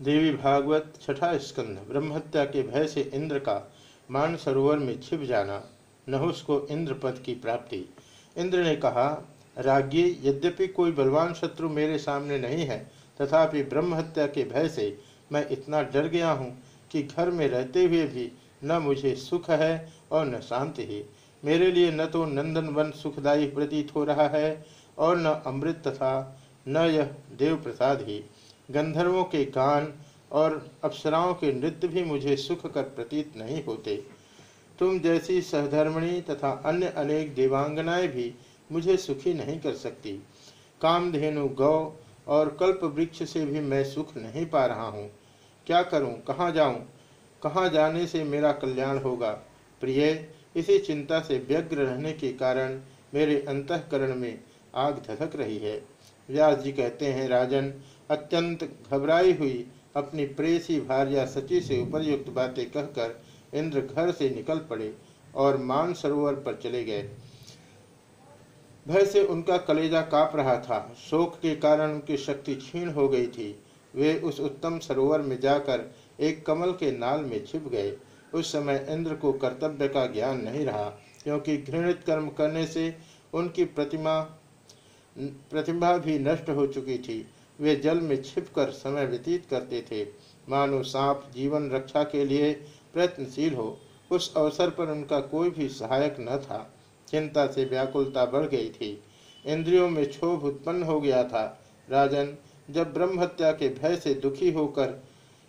देवी भागवत छठा स्कंद, ब्रह्महत्या के भय से इंद्र का मान सरोवर में छिप जाना नहुस को इंद्र पद की प्राप्ति। इंद्र ने कहा राज्ञी यद्यपि कोई बलवान शत्रु मेरे सामने नहीं है, तथापि ब्रह्महत्या के भय से मैं इतना डर गया हूँ कि घर में रहते हुए भी न मुझे सुख है और न शांति ही। मेरे लिए न तो नंदन वन सुखदायी प्रतीत हो रहा है और न अमृत तथा न यह देव प्रसाद ही। गंधर्वों के गान और अप्सराओं के नृत्य भी मुझे सुख कर प्रतीत नहीं होते। तुम जैसी सहधर्मणी तथा अन्य अनेक देवांगनाएँ भी मुझे सुखी नहीं कर सकती। कामधेनु, गौ और कल्प वृक्ष से भी मैं सुख नहीं पा रहा हूँ। क्या करूँ? कहाँ जाऊँ? कहाँ जाने से मेरा कल्याण होगा? प्रिय, इसी चिंता से व्यग्र रहने के कारण मेरे अंतकरण में आग धधक रही है। व्यास जी कहते हैं, राजन, अत्यंत घबराई हुई अपनी प्रेसी भार्या सची से उपरयुक्त बातें कहकर इंद्र घर से निकल पड़े और मान सरोवर पर चले गए। भय से उनका कलेजा काप रहा था। शोक के कारण उनकी शक्ति क्षीण हो गई थी। वे उस उत्तम सरोवर में जाकर एक कमल के नाल में छिप गए। उस समय इंद्र को कर्तव्य का ज्ञान नहीं रहा, क्योंकि घृणित कर्म करने से उनकी प्रतिमा प्रतिभा भी नष्ट हो चुकी थी। वे जल में छिपकर समय व्यतीत करते थे। मानो सांप जीवन रक्षा के लिए प्रयत्नशील हो, उस अवसर पर उनका कोई भी सहायक न था। चिंता से व्याकुलता बढ़ गई थी। इंद्रियों में क्षोभ उत्पन्न हो गया था। राजन, जब ब्रह्म हत्या के भय से दुखी होकर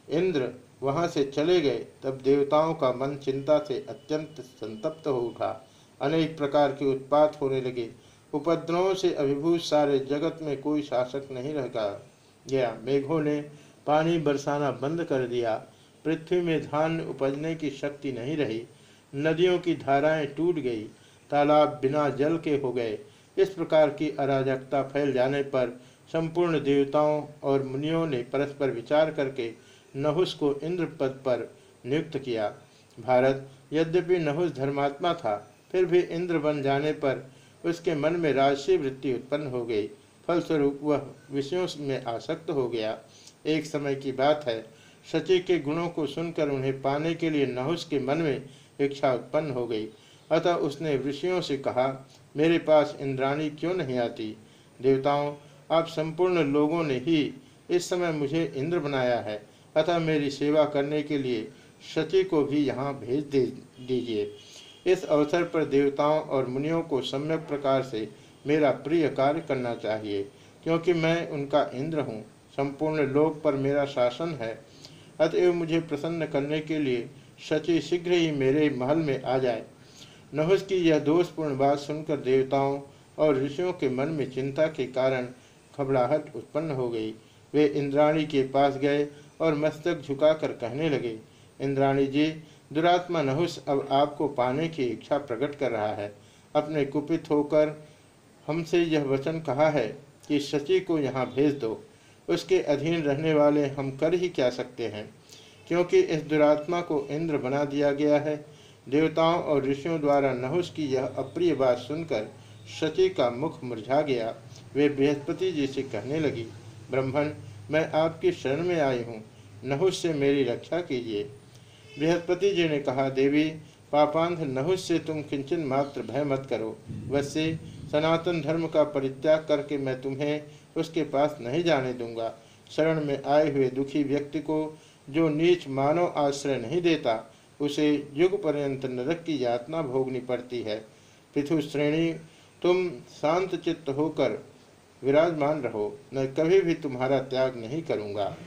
इंद्र वहाँ से चले गए, तब देवताओं का मन चिंता से अत्यंत संतप्त हो उठा। अनेक प्रकार के उत्पात होने लगे। उपद्रवों से अभिभूत सारे जगत में कोई शासक नहीं रह गया। मेघों ने पानी बरसाना बंद कर दिया। पृथ्वी में धान उपजने की शक्ति नहीं रही। नदियों की धाराएँ टूट गई। तालाब बिना जल के हो गए। इस प्रकार की अराजकता फैल जाने पर संपूर्ण देवताओं और मुनियों ने परस्पर विचार करके नहुस को इंद्र पद पर नियुक्त किया। भारत, यद्यपि नहुस धर्मात्मा था, फिर भी इंद्र बन जाने पर उसके मन में राजसी वृत्ति उत्पन्न हो गई। फलस्वरूप वह विषयों में आसक्त हो गया। एक समय की बात है सची के गुणों को सुनकर उन्हें पाने के लिए नहुस के मन में इच्छा उत्पन्न हो गई। अतः उसने ऋषियों से कहा, मेरे पास इंद्राणी क्यों नहीं आती? देवताओं, आप संपूर्ण लोगों ने ही इस समय मुझे इंद्र बनाया है। अतः मेरी सेवा करने के लिए सची को भी यहाँ भेज दे दीजिए। इस अवसर पर देवताओं और मुनियों को सम्यक प्रकार से मेरा प्रिय कार्य करना चाहिए, क्योंकि मैं उनका इंद्र हूँ। संपूर्ण लोक पर मेरा शासन है। अतएव मुझे प्रसन्न करने के लिए शची शीघ्र ही मेरे महल में आ जाए। नहुस की यह दोषपूर्ण बात सुनकर देवताओं और ऋषियों के मन में चिंता के कारण घबराहट उत्पन्न हो गई। वे इंद्राणी के पास गए और मस्तक झुकाकर कहने लगे, इंद्राणी जी दुरात्मा नहुस अब आपको पाने की इच्छा प्रकट कर रहा है। अपने कुपित होकर हमसे यह वचन कहा है कि शची को यहाँ भेज दो। उसके अधीन रहने वाले हम कर ही क्या सकते हैं? क्योंकि इस दुरात्मा को इंद्र बना दिया गया है। देवताओं और ऋषियों द्वारा नहुस की यह अप्रिय बात सुनकर शची का मुख मुरझा गया। वे बृहस्पति जी से कहने लगी ब्रह्मण मैं आपकी शरण में आई हूँ। नहुस से मेरी रक्षा कीजिए। बृहस्पति जी ने कहा, देवी, पापांध नहुस से तुम किंचन मात्र भय मत करो। वैसे सनातन धर्म का परित्याग करके मैं तुम्हें उसके पास नहीं जाने दूँगा। शरण में आए हुए दुखी व्यक्ति को जो नीच मानव आश्रय नहीं देता, उसे युग पर्यंत नरक की यातना भोगनी पड़ती है। पृथु श्रेणी, तुम शांत चित्त होकर विराजमान रहो। मैं कभी भी तुम्हारा त्याग नहीं करूँगा।